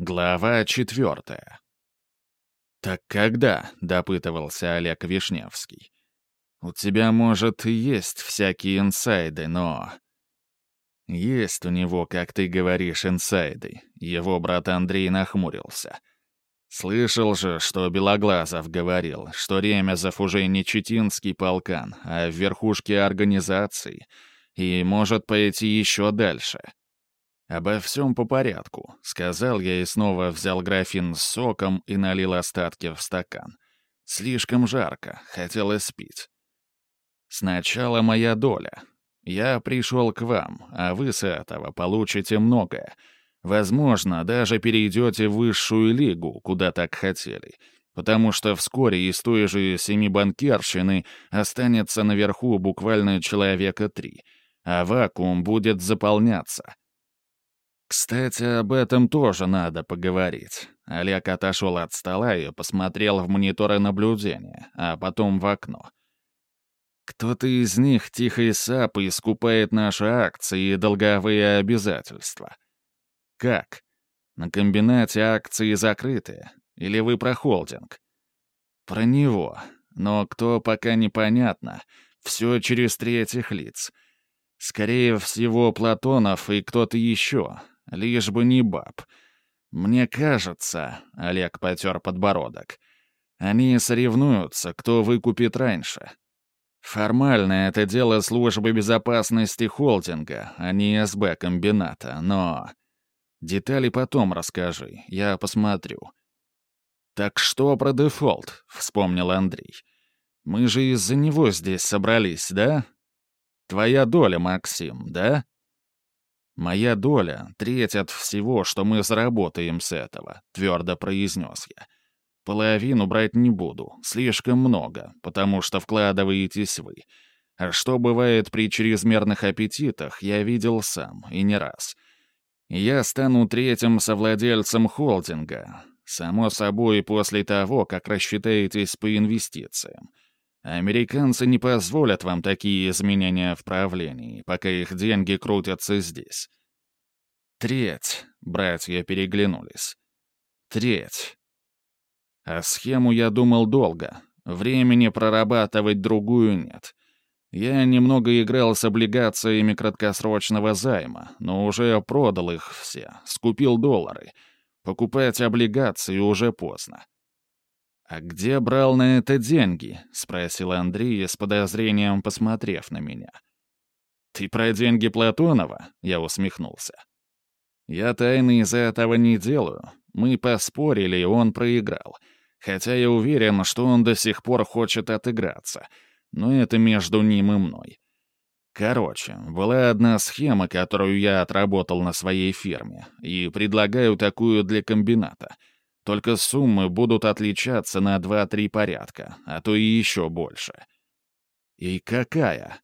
Глава четвертая. «Так когда?» — допытывался Олег Вишневский. «У тебя, может, и есть всякие инсайды, но...» «Есть у него, как ты говоришь, инсайды», — его брат Андрей нахмурился. «Слышал же, что Белоглазов говорил, что Ремезов уже не читинский полкан, а в верхушке организации, и может пойти еще дальше». «Обо всем по порядку», — сказал я и снова взял графин с соком и налил остатки в стакан. «Слишком жарко, хотелось пить». «Сначала моя доля. Я пришел к вам, а вы с этого получите многое. Возможно, даже перейдете в высшую лигу, куда так хотели» потому что вскоре из той же семи банкерщины останется наверху буквально человека три, а вакуум будет заполняться. Кстати, об этом тоже надо поговорить. Олег отошел от стола и посмотрел в мониторы наблюдения, а потом в окно. Кто-то из них тихой сапой скупает наши акции и долговые обязательства. Как? На комбинате акции закрыты? Или вы про холдинг? Про него. Но кто пока непонятно. Все через третьих лиц. Скорее всего, Платонов и кто-то еще, Лишь бы не баб. Мне кажется, — Олег потер подбородок, — они соревнуются, кто выкупит раньше. Формально это дело службы безопасности холдинга, а не СБ комбината, но... Детали потом расскажи, я посмотрю. «Так что про дефолт?» — вспомнил Андрей. «Мы же из-за него здесь собрались, да? Твоя доля, Максим, да?» «Моя доля — треть от всего, что мы заработаем с этого», — твердо произнес я. «Половину брать не буду, слишком много, потому что вкладываетесь вы. А что бывает при чрезмерных аппетитах, я видел сам, и не раз. Я стану третьим совладельцем холдинга, само собой после того, как рассчитаетесь по инвестициям». Американцы не позволят вам такие изменения в правлении, пока их деньги крутятся здесь. Треть. Братья переглянулись. Треть. А схему я думал долго. Времени прорабатывать другую нет. Я немного играл с облигациями краткосрочного займа, но уже продал их все, скупил доллары. Покупать облигации уже поздно. «А где брал на это деньги?» — спросил Андрей с подозрением, посмотрев на меня. «Ты про деньги Платонова?» — я усмехнулся. «Я тайны из-за этого не делаю. Мы поспорили, и он проиграл. Хотя я уверен, что он до сих пор хочет отыграться. Но это между ним и мной. Короче, была одна схема, которую я отработал на своей фирме, и предлагаю такую для комбината — только суммы будут отличаться на 2-3 порядка, а то и еще больше. И какая?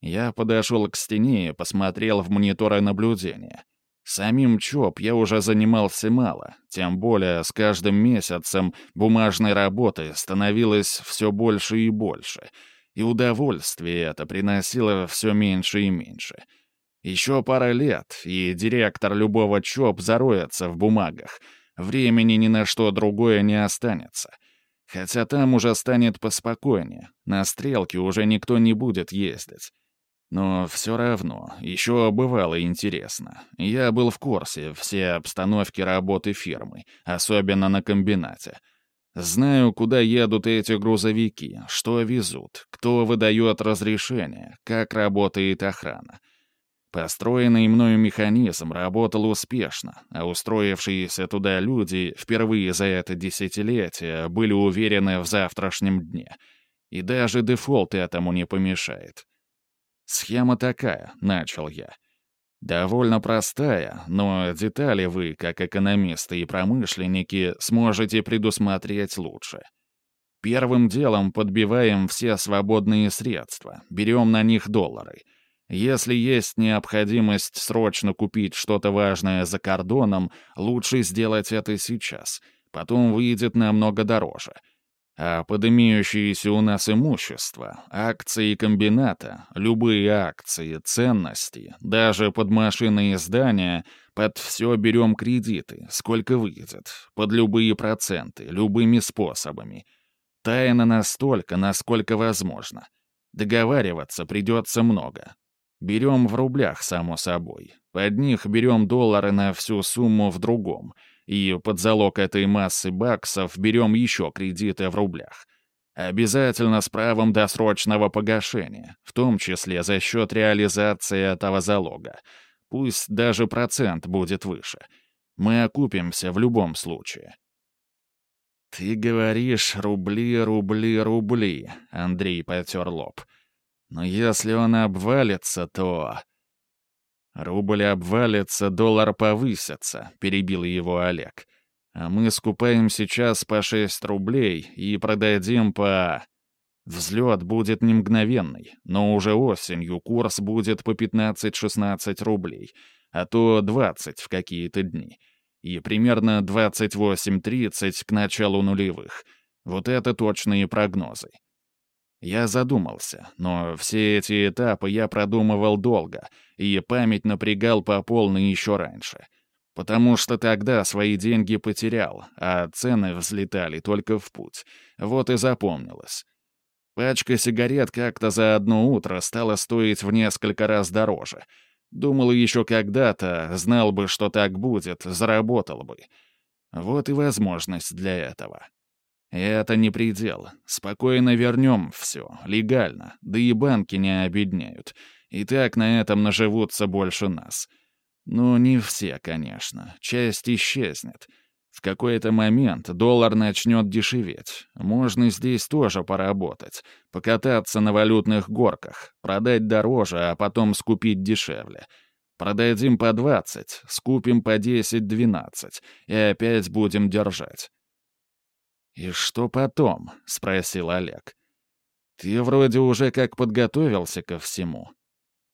Я подошел к стене и посмотрел в мониторы наблюдения. Самим ЧОП я уже занимался мало, тем более с каждым месяцем бумажной работы становилось все больше и больше, и удовольствие это приносило все меньше и меньше. Еще пара лет, и директор любого ЧОП зароется в бумагах — Времени ни на что другое не останется. Хотя там уже станет поспокойнее, на стрелке уже никто не будет ездить. Но все равно, еще бывало интересно. Я был в курсе все обстановки работы фирмы, особенно на комбинате. Знаю, куда едут эти грузовики, что везут, кто выдает разрешение, как работает охрана. Построенный мною механизм работал успешно, а устроившиеся туда люди впервые за это десятилетие были уверены в завтрашнем дне. И даже дефолт этому не помешает. «Схема такая», — начал я. «Довольно простая, но детали вы, как экономисты и промышленники, сможете предусмотреть лучше». Первым делом подбиваем все свободные средства, берем на них доллары — если есть необходимость срочно купить что-то важное за кордоном, лучше сделать это сейчас. Потом выйдет намного дороже. А под имеющееся у нас имущество, акции комбината, любые акции, ценности, даже под машины и здания, под все берем кредиты, сколько выйдет, под любые проценты, любыми способами. Тайна настолько, насколько возможно. Договариваться придется много. Берем в рублях, само собой. Под них берем доллары на всю сумму в другом — и под залог этой массы баксов берем еще кредиты в рублях. Обязательно с правом досрочного погашения, в том числе за счет реализации этого залога. Пусть даже процент будет выше. Мы окупимся в любом случае. «Ты говоришь рубли, рубли, рубли», — Андрей потер лоб. «Но если он обвалится, то...» «Рубль обвалится, доллар повысится», — перебил его Олег. «А мы скупаем сейчас по 6 рублей и продадим по...» Взлет будет не мгновенный, но уже осенью курс будет по 15-16 рублей, а то 20 в какие-то дни. И примерно 28-30 к началу нулевых. Вот это точные прогнозы. Я задумался, но все эти этапы я продумывал долго, и память напрягал по полной еще раньше. Потому что тогда свои деньги потерял, а цены взлетали только в путь. Вот и запомнилось. Пачка сигарет как-то за одно утро стала стоить в несколько раз дороже. Думал еще когда-то, знал бы, что так будет, заработал бы. Вот и возможность для этого. Это не предел. Спокойно вернем все, легально, да и банки не обедняют. И так на этом наживутся больше нас. Ну, не все, конечно. Часть исчезнет. В какой-то момент доллар начнет дешеветь. Можно здесь тоже поработать. Покататься на валютных горках, продать дороже, а потом скупить дешевле. Продадим по 20, скупим по 10-12 и опять будем держать. «И что потом?» — спросил Олег. «Ты вроде уже как подготовился ко всему».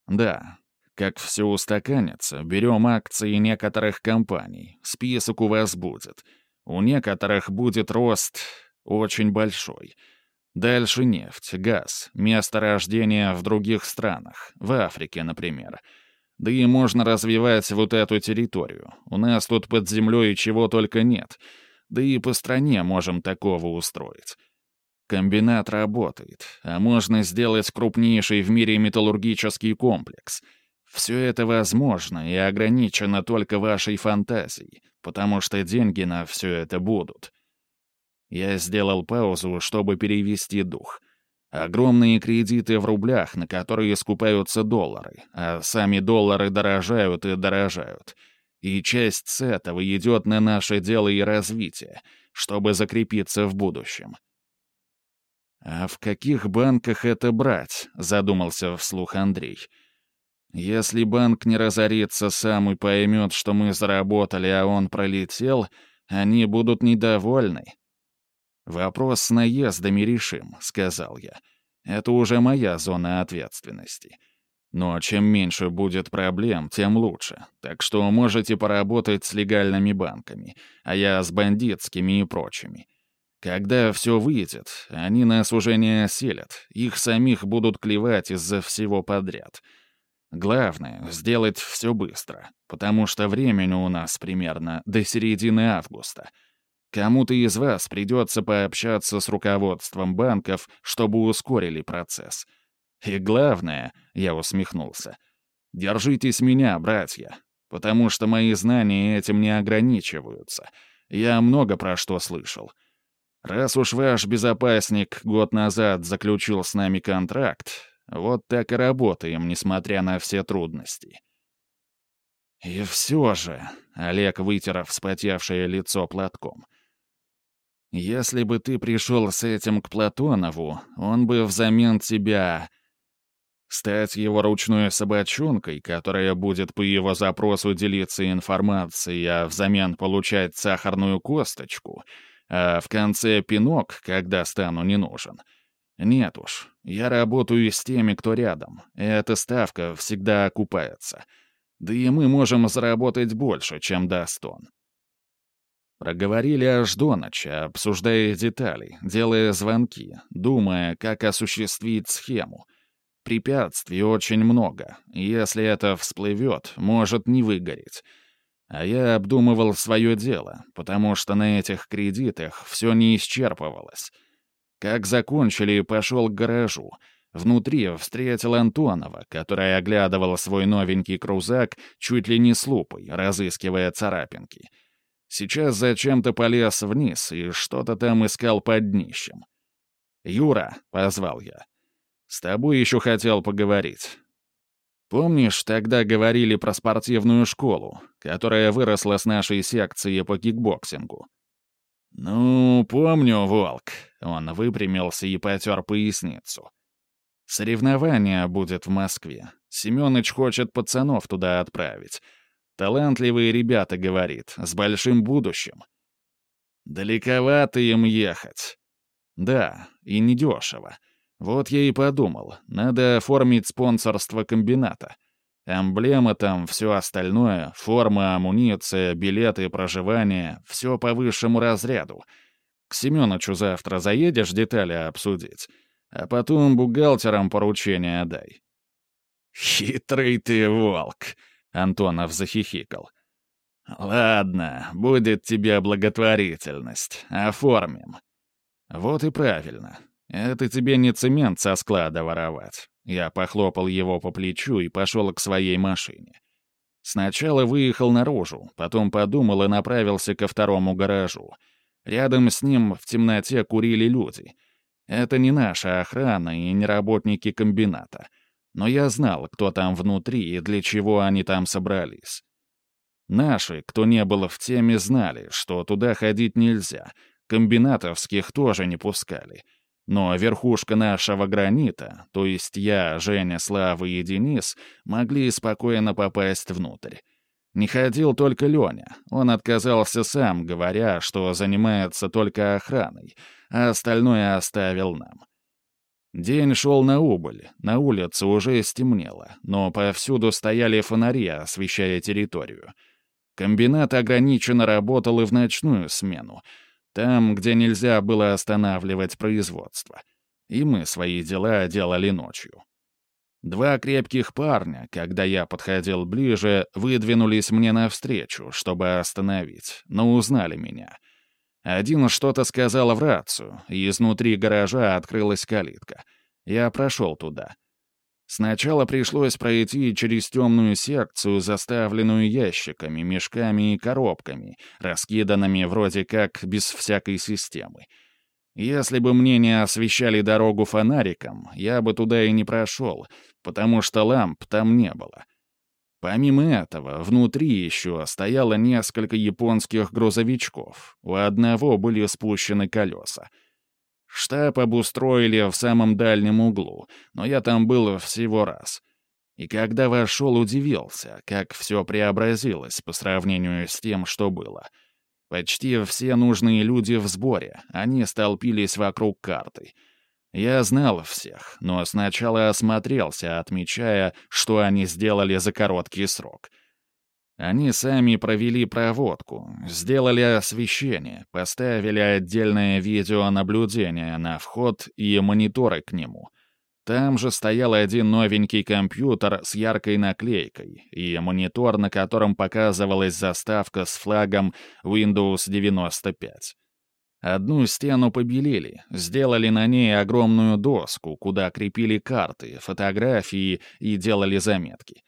«Да. Как все устаканится, берем акции некоторых компаний. Список у вас будет. У некоторых будет рост очень большой. Дальше нефть, газ, место рождения в других странах, в Африке, например». Да и можно развивать вот эту территорию. У нас тут под землей чего только нет. Да и по стране можем такого устроить. Комбинат работает, а можно сделать крупнейший в мире металлургический комплекс. Все это возможно и ограничено только вашей фантазией, потому что деньги на все это будут. Я сделал паузу, чтобы перевести дух. Огромные кредиты в рублях, на которые скупаются доллары, а сами доллары дорожают и дорожают — и часть с этого идет на наше дело и развитие, чтобы закрепиться в будущем. «А в каких банках это брать?» — задумался вслух Андрей. «Если банк не разорится сам и поймет, что мы заработали, а он пролетел, они будут недовольны». «Вопрос с наездами решим», — сказал я. «Это уже моя зона ответственности». Но чем меньше будет проблем, тем лучше. Так что можете поработать с легальными банками, а я с бандитскими и прочими. Когда все выйдет, они нас уже не оселят, их самих будут клевать из-за всего подряд. Главное — сделать все быстро, потому что времени у нас примерно до середины августа. Кому-то из вас придется пообщаться с руководством банков, чтобы ускорили процесс — и главное, я усмехнулся, держитесь меня, братья, потому что мои знания этим не ограничиваются. Я много про что слышал. Раз уж ваш безопасник год назад заключил с нами контракт, вот так и работаем, несмотря на все трудности. И все же, Олег вытер вспотевшее лицо платком, если бы ты пришел с этим к Платонову, он бы взамен тебя Стать его ручной собачонкой, которая будет по его запросу делиться информацией, а взамен получать сахарную косточку, а в конце пинок, когда стану не нужен. Нет уж, я работаю с теми, кто рядом. Эта ставка всегда окупается. Да и мы можем заработать больше, чем даст он. Проговорили аж до ночи, обсуждая детали, делая звонки, думая, как осуществить схему. Препятствий очень много, если это всплывет, может не выгореть. А я обдумывал свое дело, потому что на этих кредитах все не исчерпывалось. Как закончили, пошел к гаражу. Внутри встретил Антонова, который оглядывал свой новенький крузак чуть ли не с лупой, разыскивая царапинки — Сейчас зачем-то полез вниз и что-то там искал под днищем. «Юра», — позвал я, — «с тобой еще хотел поговорить. Помнишь, тогда говорили про спортивную школу, которая выросла с нашей секции по кикбоксингу?» «Ну, помню, Волк», — он выпрямился и потер поясницу. «Соревнование будет в Москве. Семёныч хочет пацанов туда отправить. Талантливые ребята, говорит, с большим будущим. Далековато им ехать. Да, и недешево. Вот я и подумал, надо оформить спонсорство комбината. Эмблема там, все остальное, форма, амуниция, билеты, проживание — все по высшему разряду. К Семёнычу завтра заедешь детали обсудить, а потом бухгалтерам поручение отдай. «Хитрый ты волк!» Антонов захихикал. «Ладно, будет тебе благотворительность. Оформим». «Вот и правильно. Это тебе не цемент со склада воровать». Я похлопал его по плечу и пошел к своей машине. Сначала выехал наружу, потом подумал и направился ко второму гаражу. Рядом с ним в темноте курили люди. Это не наша охрана и не работники комбината — но я знал, кто там внутри и для чего они там собрались. Наши, кто не был в теме, знали, что туда ходить нельзя, комбинатовских тоже не пускали. Но верхушка нашего гранита, то есть я, Женя, Слава и Денис, могли спокойно попасть внутрь. Не ходил только Леня. Он отказался сам, говоря, что занимается только охраной, а остальное оставил нам. День шел на убыль, на улице уже стемнело, но повсюду стояли фонари, освещая территорию. Комбинат ограниченно работал и в ночную смену, там, где нельзя было останавливать производство. И мы свои дела делали ночью. Два крепких парня, когда я подходил ближе, выдвинулись мне навстречу, чтобы остановить, но узнали меня — один что-то сказал в рацию, и изнутри гаража открылась калитка. Я прошел туда. Сначала пришлось пройти через темную секцию, заставленную ящиками, мешками и коробками, раскиданными вроде как без всякой системы. Если бы мне не освещали дорогу фонариком, я бы туда и не прошел, потому что ламп там не было. Помимо этого, внутри еще стояло несколько японских грузовичков. У одного были спущены колеса. Штаб обустроили в самом дальнем углу, но я там был всего раз. И когда вошел, удивился, как все преобразилось по сравнению с тем, что было. Почти все нужные люди в сборе, они столпились вокруг карты — я знал всех, но сначала осмотрелся, отмечая, что они сделали за короткий срок. Они сами провели проводку, сделали освещение, поставили отдельное видеонаблюдение на вход и мониторы к нему. Там же стоял один новенький компьютер с яркой наклейкой и монитор, на котором показывалась заставка с флагом Windows 95. Одну стену побелили, сделали на ней огромную доску, куда крепили карты, фотографии и делали заметки.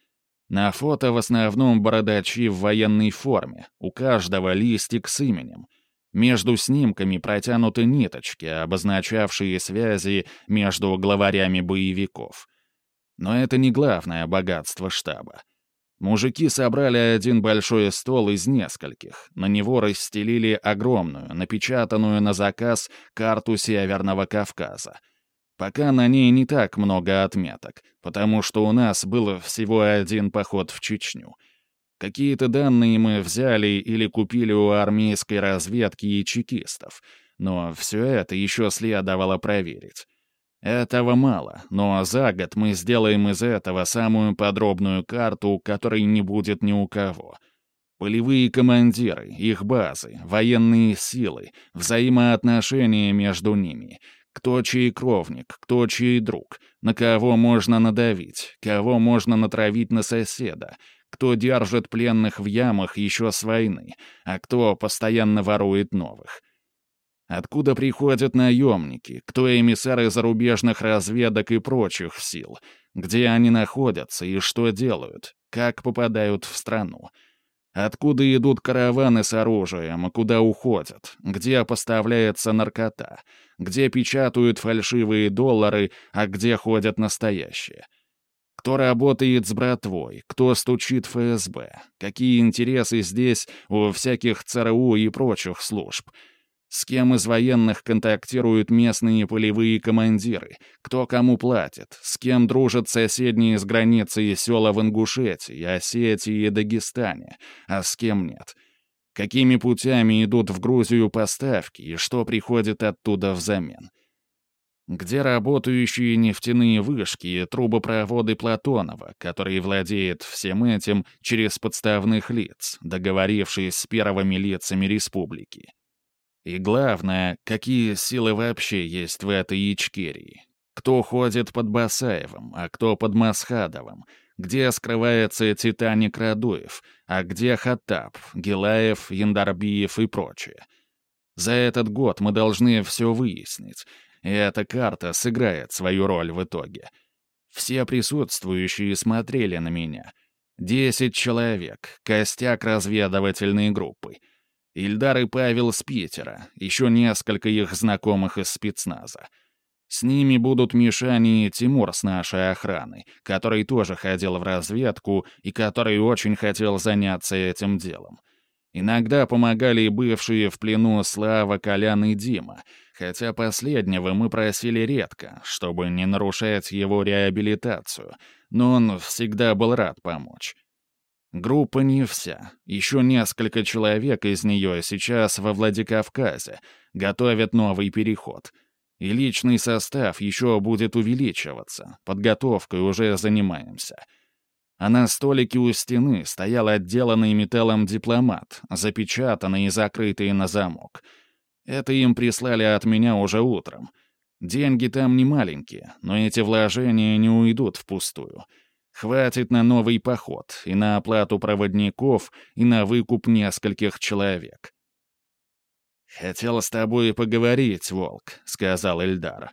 На фото в основном бородачи в военной форме, у каждого листик с именем. Между снимками протянуты ниточки, обозначавшие связи между главарями боевиков. Но это не главное богатство штаба. Мужики собрали один большой стол из нескольких. На него расстелили огромную, напечатанную на заказ карту Северного Кавказа. Пока на ней не так много отметок, потому что у нас был всего один поход в Чечню. Какие-то данные мы взяли или купили у армейской разведки и чекистов, но все это еще следовало проверить. Этого мало, но за год мы сделаем из этого самую подробную карту, которой не будет ни у кого. Полевые командиры, их базы, военные силы, взаимоотношения между ними. Кто чей кровник, кто чей друг, на кого можно надавить, кого можно натравить на соседа, кто держит пленных в ямах еще с войны, а кто постоянно ворует новых. Откуда приходят наемники, кто эмиссары зарубежных разведок и прочих сил, где они находятся и что делают, как попадают в страну. Откуда идут караваны с оружием, куда уходят, где поставляется наркота, где печатают фальшивые доллары, а где ходят настоящие. Кто работает с братвой, кто стучит ФСБ, какие интересы здесь у всяких ЦРУ и прочих служб — с кем из военных контактируют местные полевые командиры? Кто кому платит? С кем дружат соседние с границей села в Ингушетии, Осетии и Дагестане? А с кем нет? Какими путями идут в Грузию поставки и что приходит оттуда взамен? Где работающие нефтяные вышки и трубопроводы Платонова, который владеет всем этим через подставных лиц, договорившись с первыми лицами республики? И главное, какие силы вообще есть в этой Ичкерии? Кто ходит под Басаевым, а кто под Масхадовым? Где скрывается Титаник Радуев, а где Хаттаб, Гилаев, Яндарбиев и прочее? За этот год мы должны все выяснить, и эта карта сыграет свою роль в итоге. Все присутствующие смотрели на меня. Десять человек, костяк разведывательной группы — Ильдар и Павел с Питера, еще несколько их знакомых из спецназа. С ними будут Мишани и Тимур с нашей охраны, который тоже ходил в разведку и который очень хотел заняться этим делом. Иногда помогали бывшие в плену Слава, Колян и Дима, хотя последнего мы просили редко, чтобы не нарушать его реабилитацию, но он всегда был рад помочь. Группа не вся. Еще несколько человек из нее сейчас во Владикавказе. Готовят новый переход. И личный состав еще будет увеличиваться. Подготовкой уже занимаемся. А на столике у стены стоял отделанный металлом дипломат, запечатанный и закрытый на замок. Это им прислали от меня уже утром. Деньги там не маленькие, но эти вложения не уйдут впустую. Хватит на новый поход, и на оплату проводников, и на выкуп нескольких человек. «Хотел с тобой поговорить, Волк», — сказал Эльдар.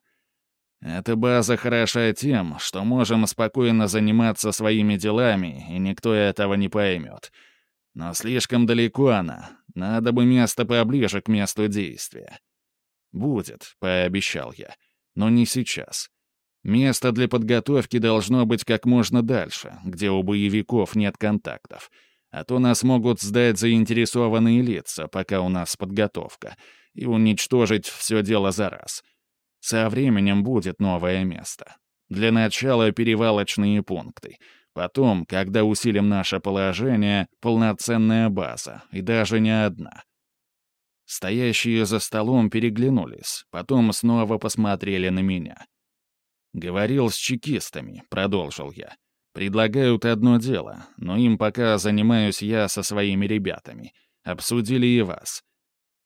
«Эта база хороша тем, что можем спокойно заниматься своими делами, и никто этого не поймет. Но слишком далеко она. Надо бы место поближе к месту действия». «Будет», — пообещал я. «Но не сейчас. Место для подготовки должно быть как можно дальше, где у боевиков нет контактов. А то нас могут сдать заинтересованные лица, пока у нас подготовка, и уничтожить все дело за раз. Со временем будет новое место. Для начала перевалочные пункты. Потом, когда усилим наше положение, полноценная база, и даже не одна. Стоящие за столом переглянулись, потом снова посмотрели на меня. «Говорил с чекистами», — продолжил я. «Предлагают одно дело, но им пока занимаюсь я со своими ребятами. Обсудили и вас.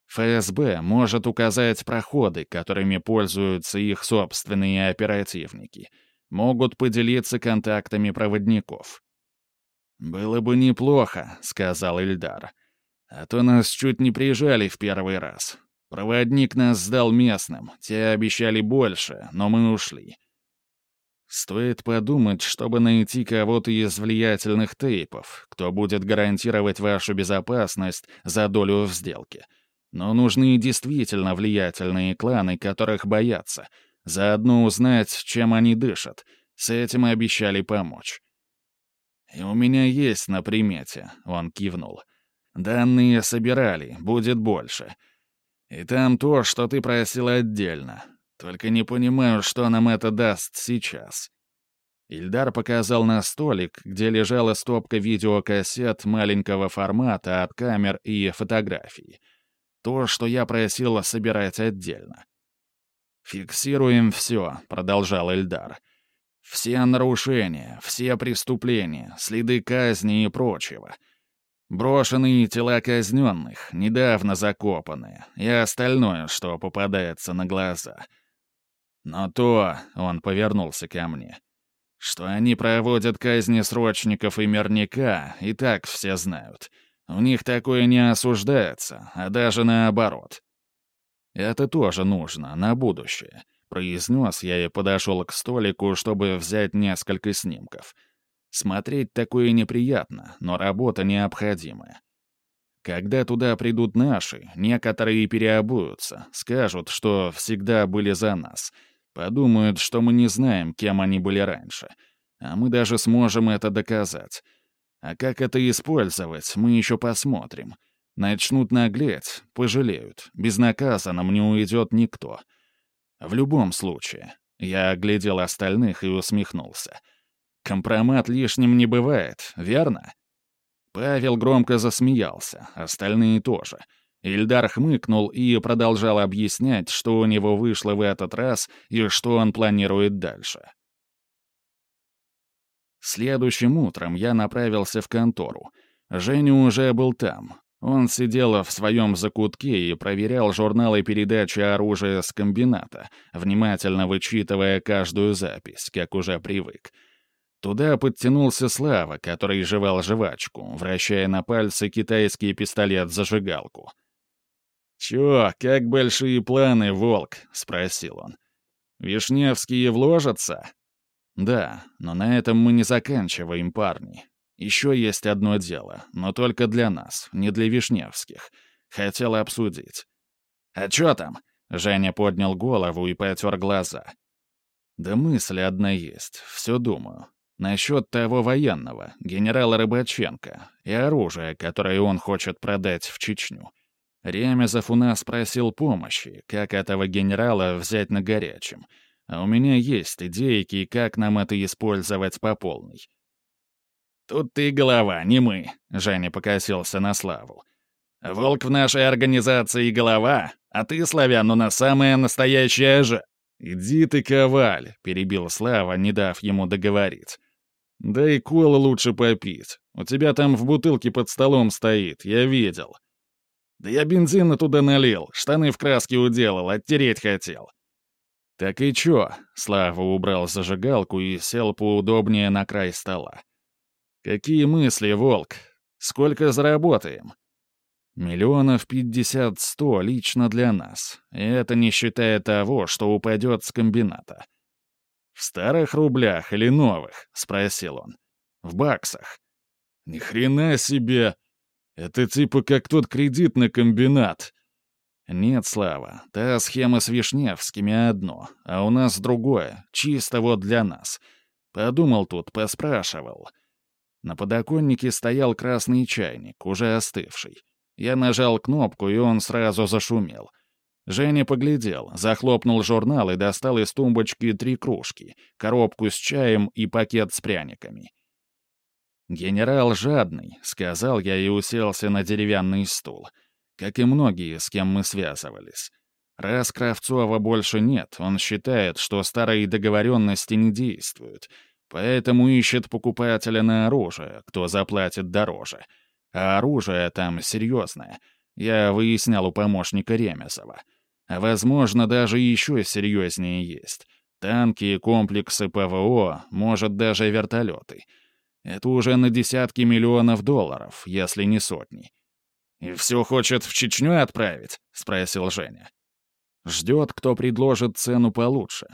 ФСБ может указать проходы, которыми пользуются их собственные оперативники. Могут поделиться контактами проводников». «Было бы неплохо», — сказал Ильдар. «А то нас чуть не прижали в первый раз. Проводник нас сдал местным, те обещали больше, но мы ушли. Стоит подумать, чтобы найти кого-то из влиятельных тейпов, кто будет гарантировать вашу безопасность за долю в сделке. Но нужны действительно влиятельные кланы, которых боятся. Заодно узнать, чем они дышат. С этим обещали помочь. «И у меня есть на примете», — он кивнул. «Данные собирали, будет больше. И там то, что ты просил отдельно. Только не понимаю, что нам это даст сейчас». Ильдар показал на столик, где лежала стопка видеокассет маленького формата от камер и фотографий. То, что я просил собирать отдельно. «Фиксируем все», — продолжал Ильдар. «Все нарушения, все преступления, следы казни и прочего. Брошенные тела казненных, недавно закопанные, и остальное, что попадается на глаза. Но то, он повернулся ко мне, что они проводят казни срочников и мирника, и так все знают. У них такое не осуждается, а даже наоборот. Это тоже нужно, на будущее, произнес я и подошел к столику, чтобы взять несколько снимков — Смотреть такое неприятно, но работа необходимая. Когда туда придут наши, некоторые переобуются, скажут, что всегда были за нас. Подумают, что мы не знаем, кем они были раньше. А мы даже сможем это доказать. А как это использовать, мы еще посмотрим. Начнут наглеть, пожалеют. Безнаказанным не уйдет никто. В любом случае, я оглядел остальных и усмехнулся — Компромат лишним не бывает, верно?» Павел громко засмеялся, остальные тоже. Ильдар хмыкнул и продолжал объяснять, что у него вышло в этот раз и что он планирует дальше. Следующим утром я направился в контору. Женя уже был там. Он сидел в своем закутке и проверял журналы передачи оружия с комбината, внимательно вычитывая каждую запись, как уже привык — Туда подтянулся Слава, который жевал жвачку, вращая на пальце китайский пистолет-зажигалку. «Чё, как большие планы, Волк?» — спросил он. «Вишневские вложатся?» «Да, но на этом мы не заканчиваем, парни. Еще есть одно дело, но только для нас, не для Вишневских. Хотел обсудить». «А чё там?» — Женя поднял голову и потер глаза. «Да мысль одна есть, все думаю. Насчет того военного, генерала Рыбаченко, и оружия, которое он хочет продать в Чечню. Ремезов у нас просил помощи, как этого генерала взять на горячем. А у меня есть идейки, как нам это использовать по полной. «Тут ты голова, не мы», — Женя покосился на Славу. «Волк в нашей организации голова, а ты, славян, у нас самая настоящая же...» «Иди ты, коваль», — перебил Слава, не дав ему договорить. «Да и колы лучше попить. У тебя там в бутылке под столом стоит, я видел». «Да я бензина туда налил, штаны в краске уделал, оттереть хотел». «Так и чё?» — Слава убрал зажигалку и сел поудобнее на край стола. «Какие мысли, Волк? Сколько заработаем?» «Миллионов пятьдесят-сто лично для нас, и это не считая того, что упадет с комбината». «В старых рублях или новых?» — спросил он. «В баксах». «Ни хрена себе! Это типа как тот кредит на комбинат». «Нет, Слава, та схема с Вишневскими одно, а у нас другое, чисто вот для нас. Подумал тут, поспрашивал». На подоконнике стоял красный чайник, уже остывший. Я нажал кнопку, и он сразу зашумел. Женя поглядел, захлопнул журнал и достал из тумбочки три кружки, коробку с чаем и пакет с пряниками. «Генерал жадный», — сказал я и уселся на деревянный стул, как и многие, с кем мы связывались. Раз Кравцова больше нет, он считает, что старые договоренности не действуют, поэтому ищет покупателя на оружие, кто заплатит дороже. А оружие там серьезное. Я выяснял у помощника Ремезова. Возможно, даже еще серьезнее есть. Танки, комплексы ПВО, может, даже вертолеты. Это уже на десятки миллионов долларов, если не сотни. «И все хочет в Чечню отправить?» — спросил Женя. «Ждет, кто предложит цену получше.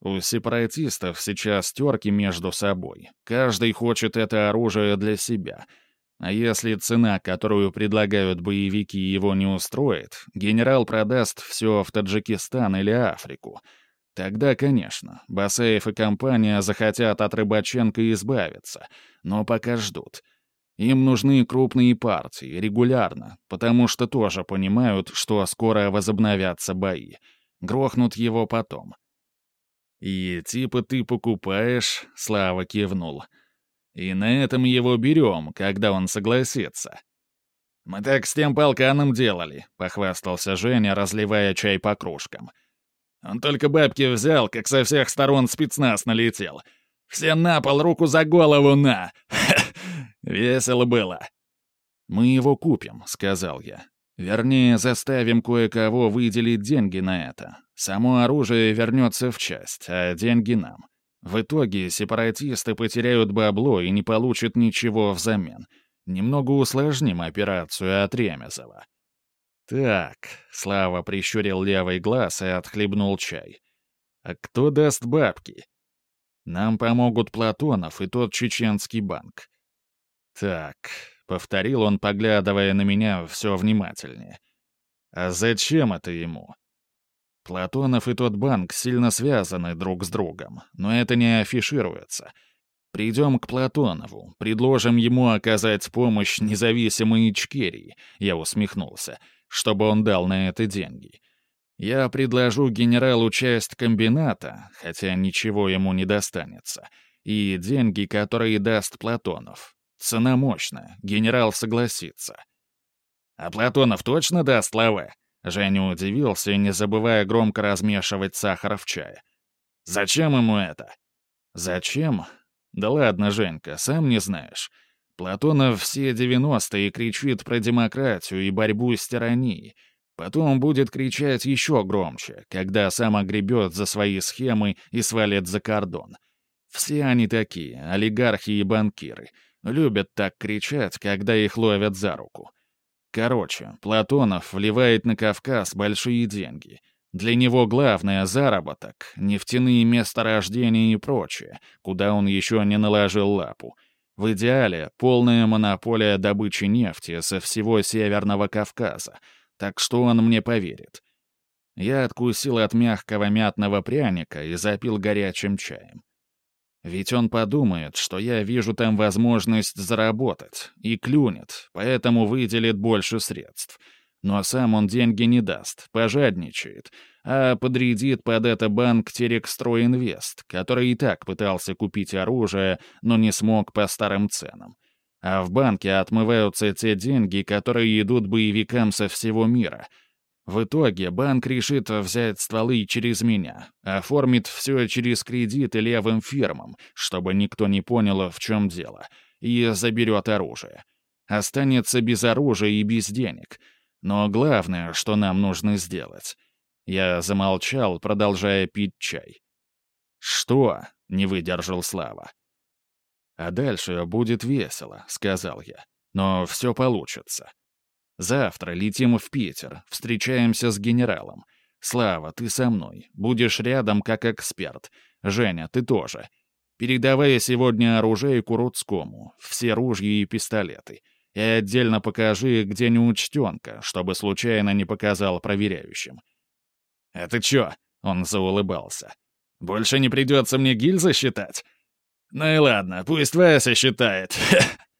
У сепаратистов сейчас терки между собой. Каждый хочет это оружие для себя — а если цена, которую предлагают боевики, его не устроит, генерал продаст все в Таджикистан или Африку. Тогда, конечно, Басаев и компания захотят от Рыбаченко избавиться, но пока ждут. Им нужны крупные партии, регулярно, потому что тоже понимают, что скоро возобновятся бои. Грохнут его потом. «И типа ты покупаешь», — Слава кивнул, — и на этом его берем, когда он согласится. «Мы так с тем полканом делали», — похвастался Женя, разливая чай по кружкам. «Он только бабки взял, как со всех сторон спецназ налетел. Все на пол, руку за голову на! Весело было!» «Мы его купим», — сказал я. «Вернее, заставим кое-кого выделить деньги на это. Само оружие вернется в часть, а деньги нам. В итоге сепаратисты потеряют бабло и не получат ничего взамен. Немного усложним операцию от Ремезова». «Так», — Слава прищурил левый глаз и отхлебнул чай. «А кто даст бабки?» «Нам помогут Платонов и тот чеченский банк». «Так», — повторил он, поглядывая на меня все внимательнее. «А зачем это ему?» Платонов и тот банк сильно связаны друг с другом, но это не афишируется. Придем к Платонову, предложим ему оказать помощь независимой Ичкерии, я усмехнулся, чтобы он дал на это деньги. Я предложу генералу часть комбината, хотя ничего ему не достанется, и деньги, которые даст Платонов. Цена мощная, генерал согласится. А Платонов точно даст лаве? Женя удивился, не забывая громко размешивать сахар в чае. «Зачем ему это?» «Зачем? Да ладно, Женька, сам не знаешь. Платонов все девяностые кричит про демократию и борьбу с тиранией. Потом будет кричать еще громче, когда сам огребет за свои схемы и свалит за кордон. Все они такие, олигархи и банкиры. Любят так кричать, когда их ловят за руку. Короче, Платонов вливает на Кавказ большие деньги. Для него главное — заработок, нефтяные месторождения и прочее, куда он еще не наложил лапу. В идеале — полная монополия добычи нефти со всего Северного Кавказа, так что он мне поверит. Я откусил от мягкого мятного пряника и запил горячим чаем. Ведь он подумает, что я вижу там возможность заработать, и клюнет, поэтому выделит больше средств. Но сам он деньги не даст, пожадничает, а подрядит под это банк Терекстройинвест, который и так пытался купить оружие, но не смог по старым ценам. А в банке отмываются те деньги, которые идут боевикам со всего мира — в итоге банк решит взять стволы через меня, оформит все через кредиты левым фирмам, чтобы никто не понял, в чем дело, и заберет оружие. Останется без оружия и без денег. Но главное, что нам нужно сделать. Я замолчал, продолжая пить чай. «Что?» — не выдержал Слава. «А дальше будет весело», — сказал я. «Но все получится». Завтра летим в Питер, встречаемся с генералом. Слава, ты со мной. Будешь рядом как эксперт. Женя, ты тоже. Передавай сегодня оружие Куруцкому, все ружья и пистолеты. И отдельно покажи, где неучтенка, чтобы случайно не показал проверяющим. «Это чё?» — он заулыбался. «Больше не придется мне гильзы считать?» «Ну и ладно, пусть Вася считает.